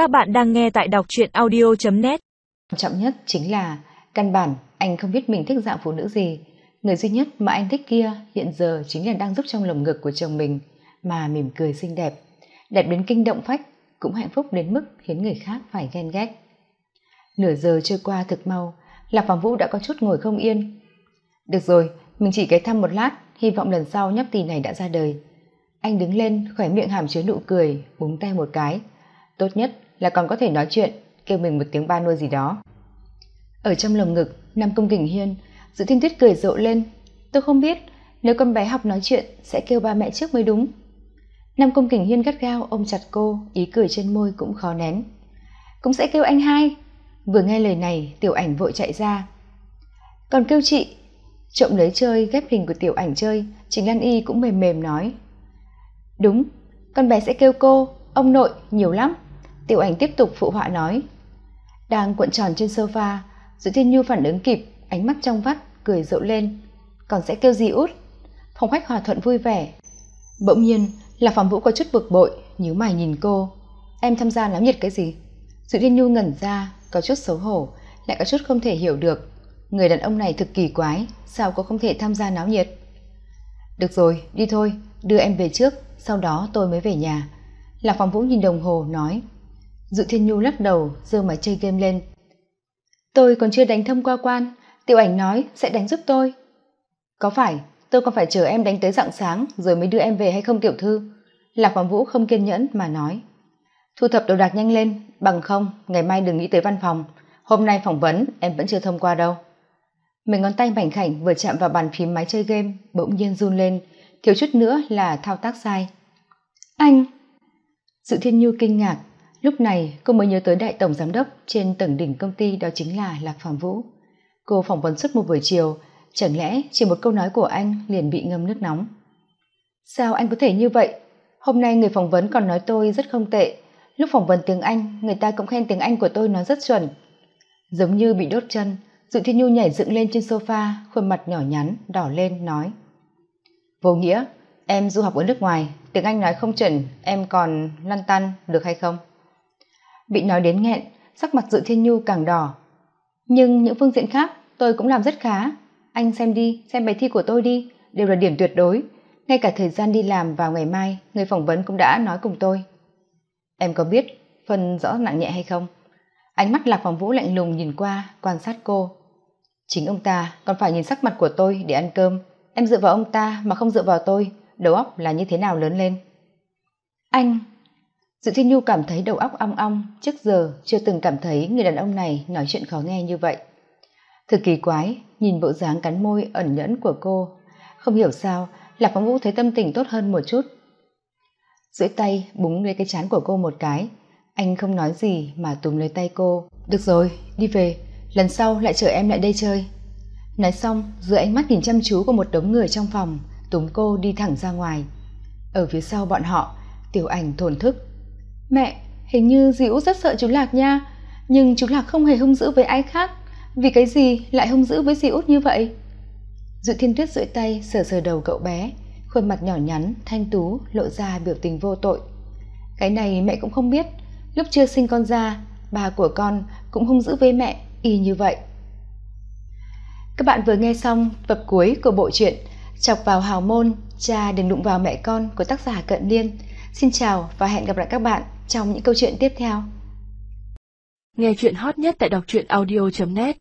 Các bạn đang nghe tại đọc truyện audio.net Quan trọng nhất chính là căn bản anh không biết mình thích dạng phụ nữ gì. Người duy nhất mà anh thích kia hiện giờ chính là đang giúp trong lồng ngực của chồng mình mà mỉm cười xinh đẹp. Đẹp đến kinh động phách, cũng hạnh phúc đến mức khiến người khác phải ghen ghét. Nửa giờ trôi qua thực mau, Lạc Phạm Vũ đã có chút ngồi không yên. Được rồi, mình chỉ ghé thăm một lát, hy vọng lần sau nhóc tỳ này đã ra đời. Anh đứng lên, khỏe miệng hàm chứa nụ cười, búng tay một cái. Tốt nhất là còn có thể nói chuyện, kêu mình một tiếng ba nuôi gì đó. Ở trong lồng ngực, Nam Công Kình Hiên, Dự Thiên Tuyết cười rộ lên. Tôi không biết, nếu con bé học nói chuyện sẽ kêu ba mẹ trước mới đúng. Nam Công Kình Hiên gắt gao ôm chặt cô, ý cười trên môi cũng khó nén. Cũng sẽ kêu anh hai. Vừa nghe lời này, tiểu ảnh vội chạy ra. Còn kêu chị, trộm lấy chơi ghép hình của tiểu ảnh chơi, Trình Lan Y cũng mềm mềm nói. Đúng, con bé sẽ kêu cô, ông nội, nhiều lắm. Tiểu ảnh tiếp tục phụ họa nói. Đang cuộn tròn trên sofa, Dự Thiên Nhu phản ứng kịp, ánh mắt trong vắt, cười rộ lên. Còn sẽ kêu gì út? Phòng khách hòa thuận vui vẻ. Bỗng nhiên, là phòng vũ có chút bực bội, nhíu mày nhìn cô. Em tham gia náo nhiệt cái gì? Dự Thiên Nhu ngẩn ra, có chút xấu hổ, lại có chút không thể hiểu được. Người đàn ông này thực kỳ quái, sao cô không thể tham gia náo nhiệt? Được rồi, đi thôi, đưa em về trước, sau đó tôi mới về nhà. Lạc Phong Vũ nhìn đồng hồ, nói. Dự Thiên Nhu lắc đầu, giơ máy chơi game lên. Tôi còn chưa đánh thông qua quan, tiểu ảnh nói sẽ đánh giúp tôi. Có phải, tôi còn phải chờ em đánh tới rạng sáng rồi mới đưa em về hay không tiểu thư? Lạc Hoàng Vũ không kiên nhẫn mà nói. Thu thập đồ đạc nhanh lên, bằng không, ngày mai đừng nghĩ tới văn phòng. Hôm nay phỏng vấn em vẫn chưa thông qua đâu. mình ngón tay mảnh khảnh vừa chạm vào bàn phím máy chơi game, bỗng nhiên run lên, thiếu chút nữa là thao tác sai. Anh! Sự thiên nhu kinh ngạc, lúc này cô mới nhớ tới đại tổng giám đốc trên tầng đỉnh công ty đó chính là Lạc Phạm Vũ. Cô phỏng vấn suốt một buổi chiều, chẳng lẽ chỉ một câu nói của anh liền bị ngâm nước nóng. Sao anh có thể như vậy? Hôm nay người phỏng vấn còn nói tôi rất không tệ. Lúc phỏng vấn tiếng Anh, người ta cũng khen tiếng Anh của tôi nói rất chuẩn. Giống như bị đốt chân, Dự Thiên Nhu nhảy dựng lên trên sofa, khuôn mặt nhỏ nhắn, đỏ lên, nói. Vô nghĩa, em du học ở nước ngoài, tiếng Anh nói không chuẩn, em còn lăn tăn, được hay không? Bị nói đến nghẹn, sắc mặt Dự Thiên Nhu càng đỏ. Nhưng những phương diện khác, tôi cũng làm rất khá. Anh xem đi, xem bài thi của tôi đi, đều là điểm tuyệt đối. Ngay cả thời gian đi làm vào ngày mai, người phỏng vấn cũng đã nói cùng tôi. Em có biết phần rõ nặng nhẹ hay không? Ánh mắt Lạc Phòng Vũ lạnh lùng nhìn qua, quan sát cô. Chính ông ta còn phải nhìn sắc mặt của tôi để ăn cơm. Em dựa vào ông ta mà không dựa vào tôi, đầu óc là như thế nào lớn lên. Anh! Dự Thiên Nhu cảm thấy đầu óc ong ong, trước giờ chưa từng cảm thấy người đàn ông này nói chuyện khó nghe như vậy. Thực kỳ quái, nhìn bộ dáng cắn môi ẩn nhẫn của cô. Không hiểu sao, Lạc Phong Vũ thấy tâm tình tốt hơn một chút. Duỗi tay búng lấy cái chán của cô một cái. Anh không nói gì mà túm lấy tay cô. Được rồi, đi về, lần sau lại chờ em lại đây chơi nói xong dưới ánh mắt nhìn chăm chú của một đống người trong phòng túm cô đi thẳng ra ngoài ở phía sau bọn họ tiểu ảnh thổn thức mẹ, hình như dĩ rất sợ chú lạc nha. Nhưng chú lạc không hề hung dữ với ai khác. Vì cái gì lại hung dữ với dì như vậy? Dự thiên tuyết duỗi tay sờ sờ đầu cậu bé. Khuôn mặt nhỏ nhắn, thanh tú, lộ ra biểu tình vô tội. Cái này mẹ cũng không biết. Lúc chưa sinh con ra, bà của con cũng hung dữ với mẹ y như vậy. Các bạn vừa nghe xong tập cuối của bộ truyện chọc vào hào môn, cha đừng đụng vào mẹ con của tác giả cận niên. Xin chào và hẹn gặp lại các bạn trong những câu chuyện tiếp theo. Nghe chuyện hot nhất tại đọc truyện audio.net